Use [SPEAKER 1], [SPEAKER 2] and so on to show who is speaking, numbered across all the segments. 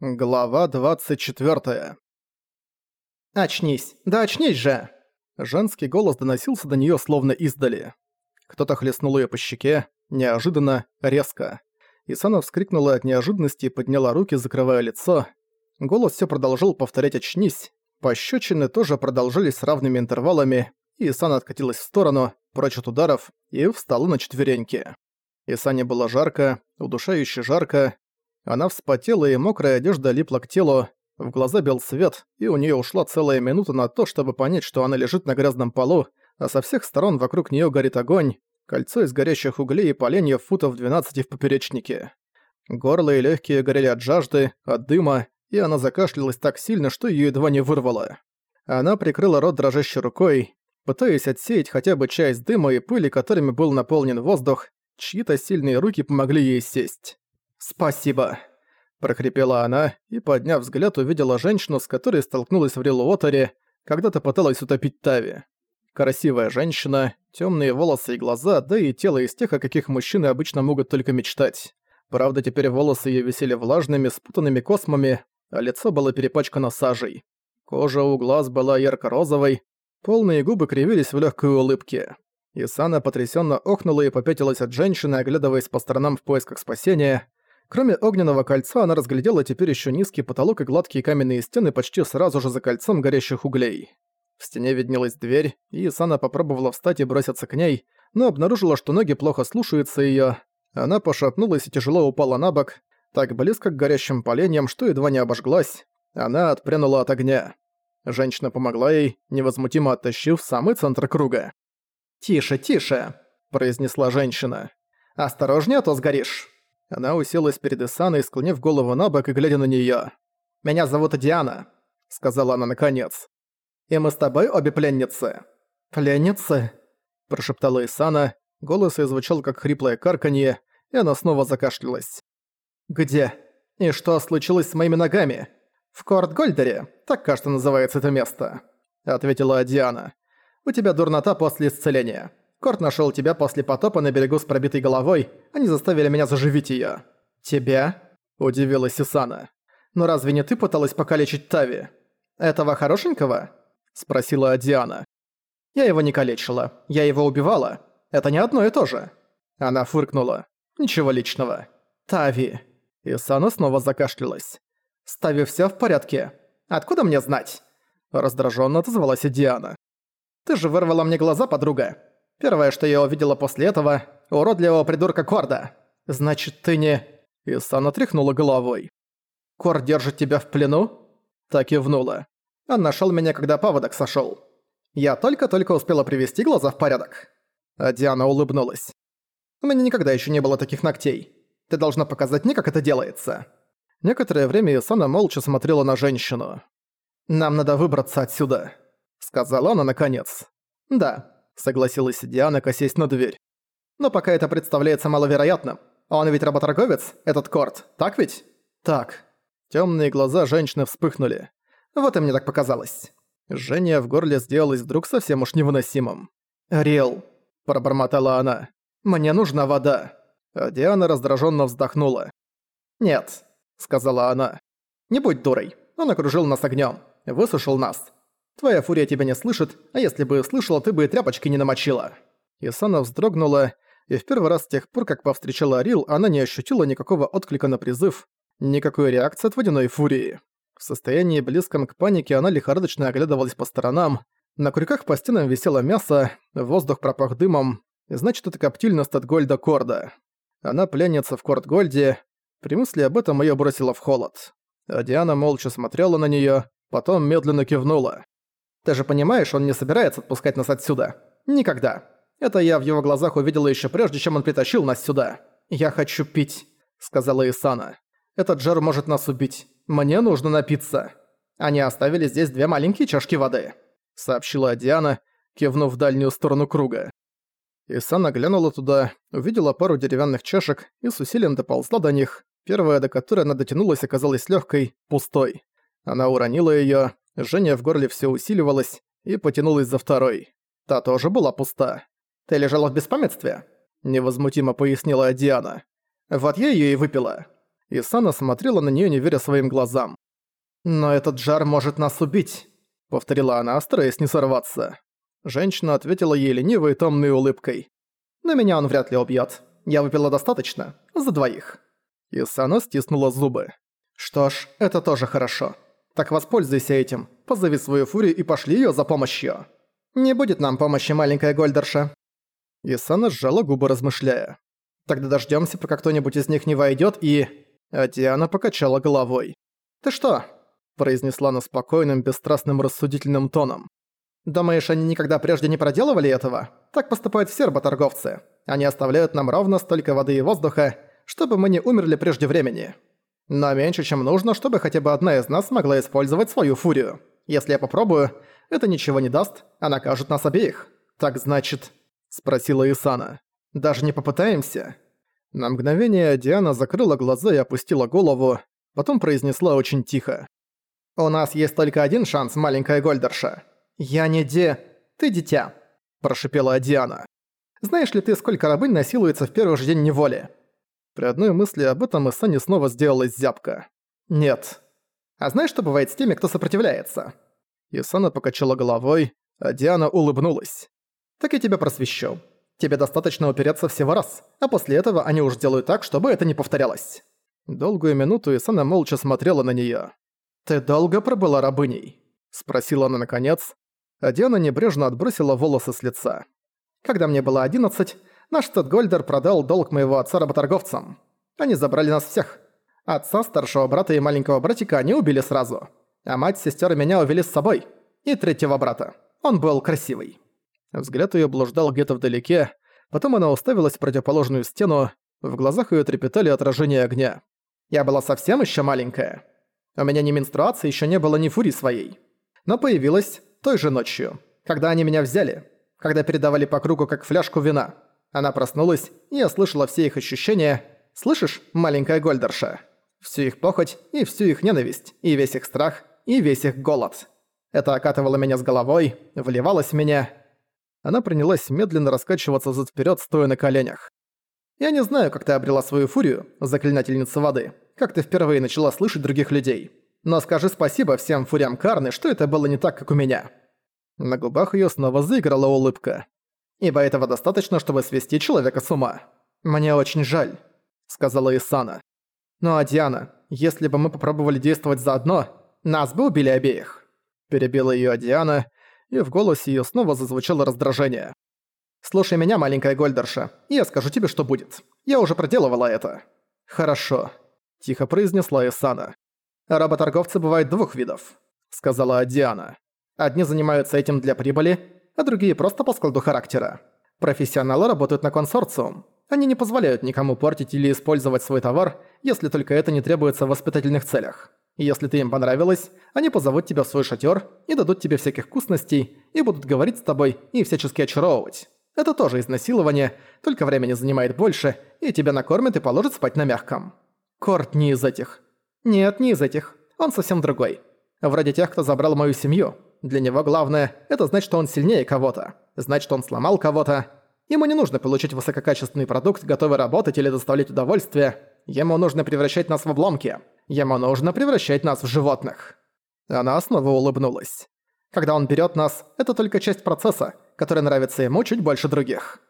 [SPEAKER 1] Глава 24.
[SPEAKER 2] «Очнись! Да очнись же!»
[SPEAKER 1] Женский голос доносился до неё словно издали. Кто-то хлестнул её по щеке, неожиданно, резко. Исана вскрикнула от неожиданности и подняла руки, закрывая лицо. Голос всё продолжал повторять «очнись». Пощёчины тоже продолжались с равными интервалами, и Исана откатилась в сторону, прочь от ударов, и встала на четвереньки. Исане было жарко, удушающе жарко, она вспотела, и мокрая одежда липла к телу, в глаза бел свет, и у нее ушла целая минута на то, чтобы понять, что она лежит на грязном полу, а со всех сторон вокруг нее горит огонь, кольцо из горящих углей и поленьев футов 12 в поперечнике. Горло и легкие горели от жажды, от дыма, и она закашлялась так сильно, что ее едва не вырвало. Она прикрыла рот дрожащей рукой, пытаясь отсеять хотя бы часть дыма и пыли, которыми был наполнен воздух, чьи-то сильные руки помогли ей сесть. «Спасибо», – прохрипела она и, подняв взгляд, увидела женщину, с которой столкнулась в Рилуотере, когда-то пыталась утопить Тави. Красивая женщина, темные волосы и глаза, да и тело из тех, о каких мужчины обычно могут только мечтать. Правда, теперь волосы ее висели влажными, спутанными космами, а лицо было перепачкано сажей. Кожа у глаз была ярко-розовой, полные губы кривились в легкой улыбке. Исана потрясенно охнула и попятилась от женщины, оглядываясь по сторонам в поисках спасения. Кроме огненного кольца, она разглядела теперь еще низкий потолок и гладкие каменные стены почти сразу же за кольцом горящих углей. В стене виднелась дверь, и Исана попробовала встать и броситься к ней, но обнаружила, что ноги плохо слушаются её. Она пошатнулась и тяжело упала на бок, так близко к горящим поленьям, что едва не обожглась. Она отпрянула от огня. Женщина помогла ей, невозмутимо оттащив самый центр круга.
[SPEAKER 2] «Тише, тише», – произнесла женщина. «Осторожнее, а то сгоришь».
[SPEAKER 1] Она уселась перед Исаной, склонив голову на бок и глядя на неё.
[SPEAKER 2] «Меня зовут Диана», — сказала она наконец. «И мы с тобой обе пленницы».
[SPEAKER 1] «Пленницы?» – прошептала Исана. Голос её звучал как хриплое карканье, и она снова закашлялась.
[SPEAKER 2] «Где? И что случилось с моими ногами?» «В Корт-Гольдере, так, кажется, называется это место», — ответила Диана. «У тебя дурнота после исцеления. Корт нашел тебя после потопа на берегу с пробитой головой, они заставили меня заживить ее. «Тебя?» – удивилась Исана. «Но разве не ты пыталась покалечить Тави?» «Этого хорошенького?» – спросила Диана. «Я его не калечила, я его убивала. Это не одно и то же». Она фыркнула. «Ничего личного». «Тави». Исана снова закашлялась. «С Тави всё в порядке? Откуда мне знать?» Раздражённо отозвалась Диана. «Ты же вырвала мне глаза, подруга. Первое, что я увидела после этого – уродливого придурка Корда. Значит, ты не...» Исана тряхнула головой. «Корд держит тебя в плену?» Так и внула. Он нашел меня, когда паводок сошел. Я только-только успела привести глаза в порядок. А Диана улыбнулась. «У меня никогда еще не было таких ногтей. Ты должна показать мне, как это делается». Некоторое время Исана молча смотрела на женщину. «Нам надо выбраться отсюда», — сказала она наконец. «Да, согласилась Диана, косясь на дверь. «Но пока это представляется маловероятным. Он ведь работорговец, этот Корт, так ведь?» «Так». Темные глаза женщины вспыхнули. Вот и мне так показалось. Жжение в горле сделалось вдруг совсем уж невыносимым. «Рил», – пробормотала она, – «мне нужна вода». А Диана раздраженно вздохнула. «Нет», – сказала она, – «не будь дурой. Он окружил нас огнем, высушил нас. Твоя фурия тебя не слышит, а если бы слышала, ты бы и тряпочки не намочила». Исана вздрогнула, и в первый раз с тех пор, как повстречала Арил, она не ощутила никакого отклика на призыв, никакой реакции от водяной фурии. В состоянии близком к панике она лихорадочно оглядывалась по сторонам. На крюках по стенам висело мясо, воздух пропах дымом, значит это коптильность от Гольда Корда. Она пленница в Корт-Гольде, при мысли об этом её бросило в холод. А Диана молча смотрела на неё, потом медленно кивнула. Ты же понимаешь, он не собирается отпускать нас отсюда. Никогда. Это я в его глазах увидела еще прежде, чем он притащил нас сюда. Я хочу пить, сказала Исана. Этот жар может нас убить. Мне нужно напиться. Они оставили здесь две маленькие чашки воды, сообщила Диана, кивнув в дальнюю сторону круга. Исана глянула туда, увидела пару деревянных чашек и с усилием доползла до них. Первая, до которой она дотянулась, оказалась легкой, пустой. Она уронила ее, Жжение в горле все усиливалось и потянулось за второй. Та тоже была пуста. «Ты лежала в беспамятстве?» – невозмутимо пояснила Диана. «Вот я ее и выпила».
[SPEAKER 1] Исана смотрела на неё, не веря своим глазам.
[SPEAKER 2] «Но этот жар может нас убить», —
[SPEAKER 1] повторила она, стараясь не сорваться. Женщина ответила ей ленивой томной улыбкой.
[SPEAKER 2] «Но меня он вряд ли убьёт. Я выпила достаточно. За двоих».
[SPEAKER 1] Исана стиснула зубы.
[SPEAKER 2] «Что ж, это тоже хорошо. Так воспользуйся этим. Позови свою фурию и пошли её за помощью. Не будет нам помощи, маленькая Гольдерша».
[SPEAKER 1] Исана сжала губы, размышляя.
[SPEAKER 2] «Тогда дождёмся, пока кто-нибудь из них не войдёт и...»
[SPEAKER 1] А Диана покачала головой.
[SPEAKER 2] «Ты что?»
[SPEAKER 1] – произнесла она спокойным, бесстрастным, рассудительным тоном.
[SPEAKER 2] «Думаешь, они никогда прежде не проделывали этого? Так поступают все работорговцы. Они оставляют нам ровно столько воды и воздуха, чтобы мы не умерли прежде времени. Но меньше, чем нужно, чтобы хотя бы одна из нас смогла использовать свою фурию. Если я попробую, это ничего не даст, а накажет нас обеих. Так значит...» – спросила Исана. «Даже не попытаемся?»
[SPEAKER 1] На мгновение Диана закрыла глаза и опустила голову, потом произнесла очень тихо.
[SPEAKER 2] «У нас есть только один шанс, маленькая Гольдерша. Я не де... Ты дитя», – прошипела Диана. «Знаешь ли ты, сколько рабынь насилуется в первый же день неволи?»
[SPEAKER 1] При одной мысли об этом Исане снова сделалась зябка.
[SPEAKER 2] «Нет. А знаешь, что бывает с теми, кто сопротивляется?»
[SPEAKER 1] Исана покачала головой, а Диана улыбнулась.
[SPEAKER 2] «Так я тебя просвещу. Тебе достаточно упереться всего раз, а после этого они уж делают так, чтобы это не повторялось».
[SPEAKER 1] Долгую минуту Исана молча смотрела на неё.
[SPEAKER 2] «Ты долго пробыла рабыней?»
[SPEAKER 1] – спросила она наконец, а Диана небрежно отбросила волосы с лица.
[SPEAKER 2] «Когда мне было одиннадцать, наш Стэдгольдер продал долг моего отца работорговцам. Они забрали нас всех. Отца, старшего брата и маленького братика они убили сразу. А мать, сестер меня увели с собой. И третьего брата. Он был красивый».
[SPEAKER 1] Взгляд её блуждал где-то вдалеке, потом она уставилась в противоположную стену, в глазах её трепетали отражения огня.
[SPEAKER 2] «Я была совсем ещё маленькая. У меня ни менструации ещё не было ни фури своей. Но появилась той же ночью, когда они меня взяли, когда передавали по кругу как фляжку вина. Она проснулась, и я слышала все их ощущения. Слышишь, маленькая Гольдерша? Всю их похоть, и всю их ненависть, и весь их страх, и весь их голод. Это окатывало меня с головой, вливалось в меня,
[SPEAKER 1] она принялась медленно раскачиваться зад вперед, стоя на коленях.
[SPEAKER 2] «Я не знаю, как ты обрела свою фурию, заклинательница воды, как ты впервые начала слышать других людей. Но скажи спасибо всем фуриям Карны, что это было не так, как у меня».
[SPEAKER 1] На губах её снова заиграла улыбка.
[SPEAKER 2] «Ибо этого достаточно, чтобы свести человека с ума. Мне очень жаль», — сказала Исана. «Ну а Диана, если бы мы попробовали действовать заодно, нас бы убили обеих».
[SPEAKER 1] Перебила её Диана, и в голосе её снова зазвучало раздражение.
[SPEAKER 2] «Слушай меня, маленькая Гольдерша, и я скажу тебе, что будет. Я уже проделывала это».
[SPEAKER 1] «Хорошо», – тихо произнесла Исана.
[SPEAKER 2] «Работорговцы бывают двух видов», – сказала Диана. «Одни занимаются этим для прибыли, а другие просто по складу характера. Профессионалы работают на консорциум. Они не позволяют никому портить или использовать свой товар, если только это не требуется в воспитательных целях. Если ты им понравилась, они позовут тебя в свой шатер и дадут тебе всяких вкусностей, и будут говорить с тобой и всячески очаровывать. Это тоже изнасилование, только времени занимает больше, и тебя накормят и положат спать на мягком. Корт не из этих. Нет, не из этих. Он совсем другой. Вроде тех, кто забрал мою семью. Для него главное – это знать, что он сильнее кого-то. Знать, что он сломал кого-то. Ему не нужно получить высококачественный продукт, готовый работать или доставлять удовольствие. Ему нужно превращать нас в обломки. Ему нужно превращать нас в животных». Она снова улыбнулась. «Когда он берет нас, это только часть процесса, который нравится ему чуть больше других».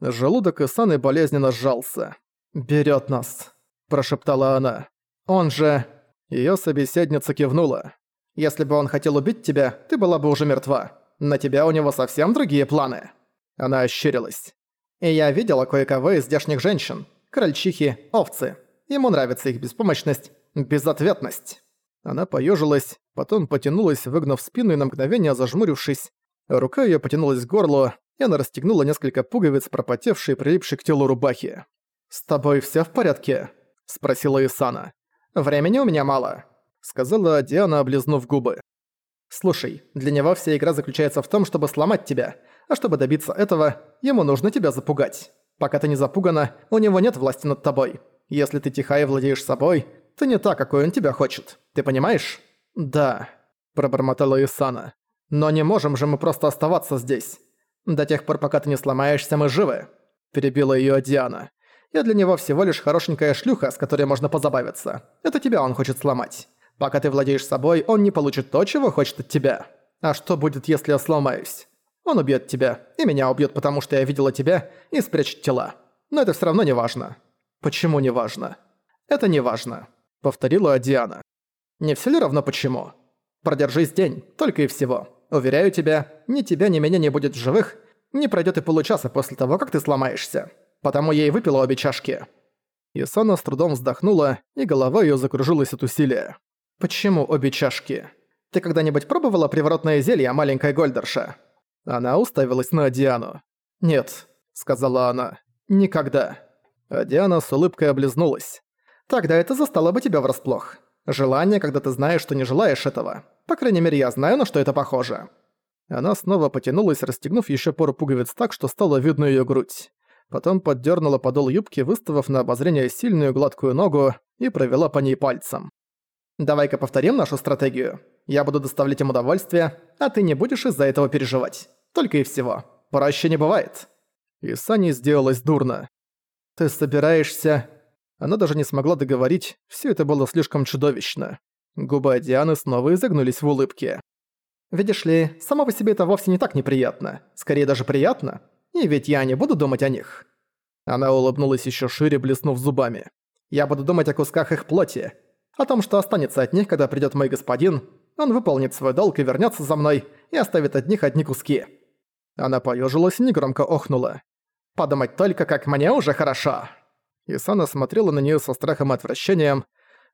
[SPEAKER 1] Желудок Исаны болезненно сжался.
[SPEAKER 2] Берет нас», – прошептала она. «Он же...» Её собеседница кивнула. «Если бы он хотел убить тебя, ты была бы уже мертва. На тебя у него совсем другие планы». Она ощерилась. «И я видела кое-кого из здешних женщин. Крольчихи, овцы. Ему нравится их беспомощность, Безответность.
[SPEAKER 1] Она поежилась, потом потянулась, выгнув спину и на мгновение зажмурившись. Рука ее потянулась к горлу, и она расстегнула несколько пуговиц, пропотевшие и прилипшие к телу рубахи.
[SPEAKER 2] «С тобой все в порядке?» – спросила Исана. «Времени у меня мало», – сказала Диана, облизнув губы. «Слушай, для него вся игра заключается в том, чтобы сломать тебя, а чтобы добиться этого, ему нужно тебя запугать. Пока ты не запугана, у него нет власти над тобой. Если ты тиха и владеешь собой, ты не так, какой он тебя хочет. Ты понимаешь?» «Да», – пробормотала Исана. «Но не можем же мы просто оставаться здесь. До тех пор, пока ты не сломаешься, мы живы», – перебила её Диана. Я для него всего лишь хорошенькая шлюха, с которой можно позабавиться. Это тебя он хочет сломать. Пока ты владеешь собой, он не получит то, чего хочет от тебя. А что будет, если я сломаюсь? Он убьет тебя, и меня убьет, потому что я видела тебя, и спрячет тела. Но это все равно не важно. Почему не важно? Это не важно, повторила Диана. Не все ли равно почему? Продержись день, только и всего. Уверяю тебя, ни тебя, ни меня не будет в живых, не пройдет и получаса после того, как ты сломаешься. Потому я и выпила обе чашки. Исана с трудом вздохнула, и голова ее закружилась от усилия. «Почему обе чашки? Ты когда-нибудь пробовала приворотное зелье, маленькая Гольдерша?» Она уставилась на Диану. «Нет», — сказала она, — «никогда». А Диана с улыбкой облизнулась. «Тогда это застало бы тебя врасплох. Желание, когда ты знаешь, что не желаешь этого. По крайней мере, я знаю, на что это похоже». Она снова потянулась, расстегнув еще пару пуговиц так, что стало видно ее грудь. Потом поддернула подол юбки, выставив на обозрение сильную гладкую ногу и провела по ней пальцем. Давай-ка повторим нашу стратегию. Я буду доставлять им удовольствие, а ты не будешь из-за этого переживать. Только и всего. Проще не бывает». И Сани сделалось дурно. «Ты собираешься...» Она даже не смогла договорить, все это было слишком чудовищно. Губы Дианы снова изогнулись в улыбке. «Видишь ли, само по себе это вовсе не так неприятно. Скорее даже приятно. И ведь я не буду думать о них». Она улыбнулась еще шире, блеснув зубами. «Я буду думать о кусках их плоти, о том, что останется от них, когда придёт мой господин, он выполнит свой долг и вернётся за мной, и оставит от них одни куски». Она поёжилась и негромко охнула. «Подумать только, как мне уже хорошо!» Исана смотрела на неё со страхом и отвращением.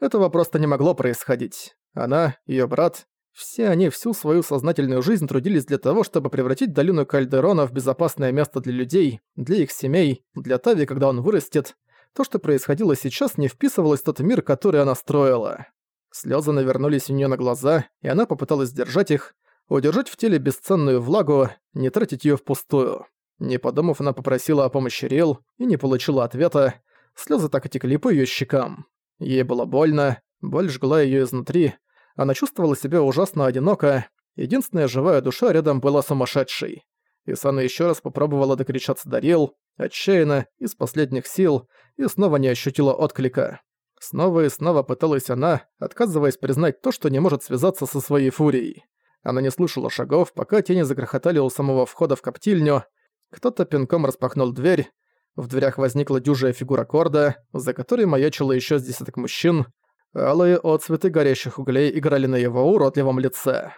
[SPEAKER 2] Этого просто не могло происходить. Она, её брат, все они всю свою сознательную жизнь трудились для того, чтобы превратить долину Кальдерона в безопасное место для людей, для их семей, для Тави, когда он вырастет, то, что происходило сейчас, не вписывалось в тот мир, который она строила. Слёзы навернулись у неё на глаза, и она попыталась сдержать их, удержать в теле бесценную влагу, не тратить её впустую. Не подумав, она попросила о помощи Рил и не получила ответа. Слёзы так и текли по её щекам. Ей было больно, боль жгла её изнутри. Она чувствовала себя ужасно одиноко. Единственная живая душа рядом была сумасшедшей. Исана ещё раз попробовала докричаться до Рил, отчаянно, из последних сил, и снова не ощутила отклика. Снова и снова пыталась она, отказываясь признать то, что не может связаться со своей фурией. Она не слышала шагов, пока тени загрохотали у самого входа в коптильню. Кто-то пинком распахнул дверь. В дверях возникла дюжая фигура Корда, за которой маячило еще с десяток мужчин. Алые отцветы горящих углей играли на его уродливом лице.